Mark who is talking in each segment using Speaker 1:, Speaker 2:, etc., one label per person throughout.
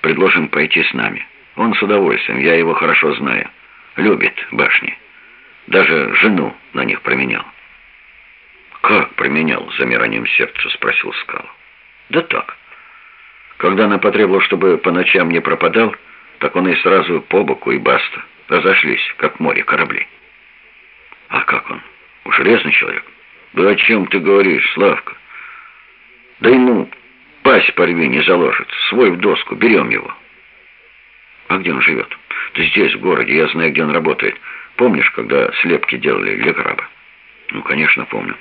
Speaker 1: предложим пойти с нами. Он с удовольствием, я его хорошо знаю. Любит башни. Даже жену на них променял. «Как променял?» — замиранием сердца спросил Скал. «Да так. Когда она потребовала, чтобы по ночам не пропадал, так он и сразу по боку и баста. Разошлись, как море корабли». «А как он? Железный человек?» «Да о чем ты говоришь, Славка?» «Да ему пасть порви не заложит. Свой в доску. Берем его». «А где он живет?» «Да здесь, в городе. Я знаю, где он работает. Помнишь, когда слепки делали для граба?» «Ну, конечно, помню.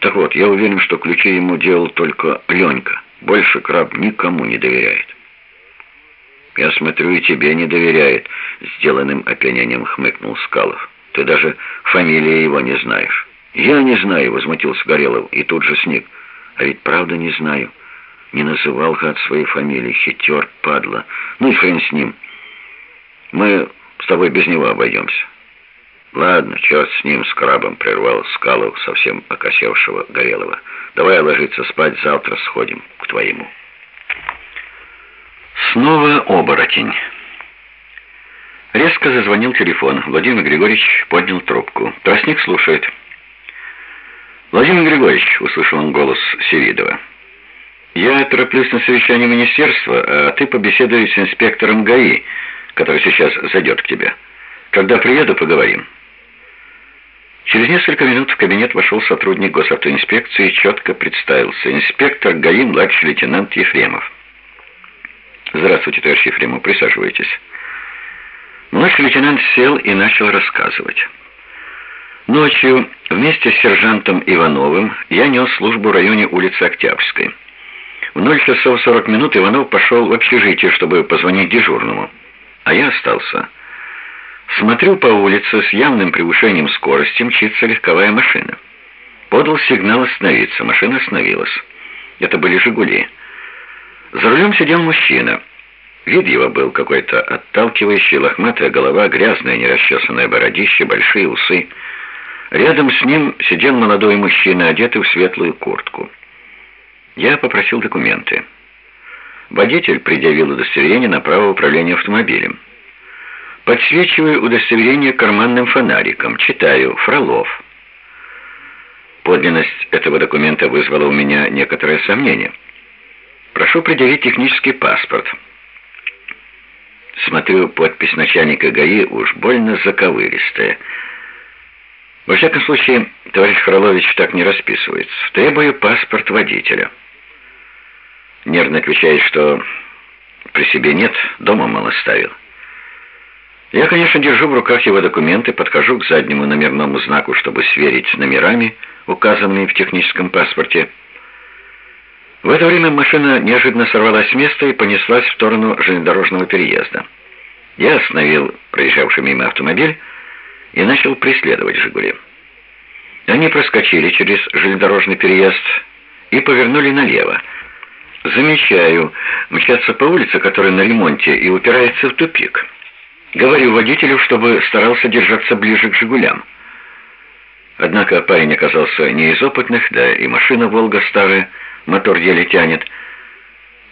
Speaker 1: Так вот, я уверен, что ключи ему делал только Ленька. Больше краб никому не доверяет». «Я смотрю, и тебе не доверяет», — сделанным опьянением хмыкнул Скалов. «Ты даже фамилии его не знаешь». «Я не знаю», — возмутился Горелов, и тут же сник. «А ведь правда не знаю. Не называл гад своей фамилии. Хитер, падла. Ну и хрен с ним. Мы с тобой без него обойдемся». «Ладно, черт с ним, с крабом», — прервал Скалов совсем окосевшего Горелого. «Давай ложиться спать, завтра сходим к твоему». Снова оборотень. Резко зазвонил телефон. Владимир Григорьевич поднял трубку. Тростник слушает. «Владимир Григорьевич», — услышал он голос Севидова, — «я тороплюсь на совещание министерства, а ты побеседуй с инспектором ГАИ, который сейчас зайдет к тебе. Когда приеду, поговорим». Через несколько минут в кабинет вошел сотрудник госавтоинспекции и четко представился. Инспектор ГАИ, младший лейтенант Ефремов. «Здравствуйте, товарищ Ефремов, присаживайтесь». Младший лейтенант сел и начал рассказывать. Ночью вместе с сержантом Ивановым я нес службу в районе улицы Октябрьской. В 0 часов 40 минут Иванов пошел в общежитие, чтобы позвонить дежурному. А я остался. Смотрю по улице, с явным превышением скорости мчится легковая машина. Подал сигнал остановиться, машина остановилась. Это были «Жигули». За рулем сидел мужчина. Вид его был какой-то отталкивающий, лохматая голова, грязное нерасчесанное бородище, большие усы — Рядом с ним сидел молодой мужчина, одетый в светлую куртку. Я попросил документы. Водитель предъявил удостоверение на право управления автомобилем. Подсвечиваю удостоверение карманным фонариком. Читаю «Фролов». Подлинность этого документа вызвала у меня некоторое сомнение. Прошу предъявить технический паспорт. Смотрю, подпись начальника ГАИ уж больно заковыристая – во всяком случае, товарищ Фролович так не расписывается. Требую паспорт водителя. Нервно отвечает, что при себе нет, дома мало ставил. Я, конечно, держу в руках его документы, подхожу к заднему номерному знаку, чтобы сверить с номерами, указанными в техническом паспорте. В это время машина неожиданно сорвалась с места и понеслась в сторону железнодорожного переезда. Я остановил проезжавший мимо автомобиль, и начал преследовать «Жигули». Они проскочили через железнодорожный переезд и повернули налево. Замечаю, мчатся по улице, которая на ремонте, и упирается в тупик. Говорю водителю, чтобы старался держаться ближе к «Жигулям». Однако парень оказался не из опытных, да и машина «Волга» старая, мотор еле тянет.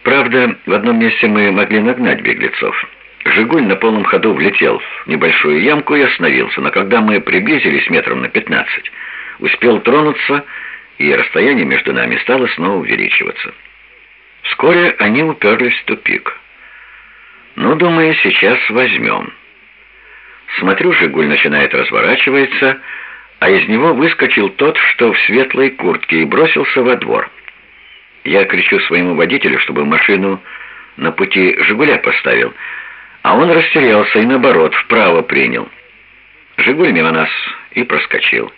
Speaker 1: Правда, в одном месте мы могли нагнать беглецов. «Жигуль» на полном ходу влетел в небольшую ямку и остановился, но когда мы приблизились метром на пятнадцать, успел тронуться, и расстояние между нами стало снова увеличиваться. Вскоре они уперлись в тупик. «Ну, думаю, сейчас возьмем». Смотрю, «Жигуль» начинает разворачиваться, а из него выскочил тот, что в светлой куртке, и бросился во двор. Я кричу своему водителю, чтобы машину на пути «Жигуля» поставил, а он растерялся и, наоборот, вправо принял. «Жигуль» мимо нас и проскочил.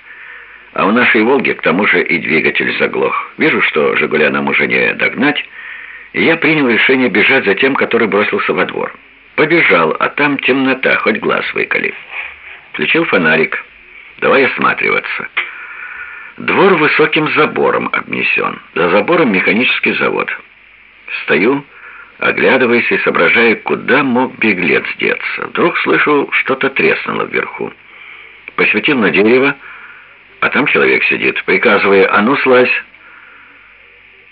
Speaker 1: А у нашей «Волги» к тому же и двигатель заглох. Вижу, что «Жигуля» нам уже не догнать, и я принял решение бежать за тем, который бросился во двор. Побежал, а там темнота, хоть глаз выколи. Включил фонарик. Давай осматриваться. Двор высоким забором обнесен. За забором механический завод. Стою оглядываясь и соображая, куда мог беглец деться. Вдруг слышу, что-то треснуло вверху. Посветил на дерево, а там человек сидит, приказывая «А ну, слазь!»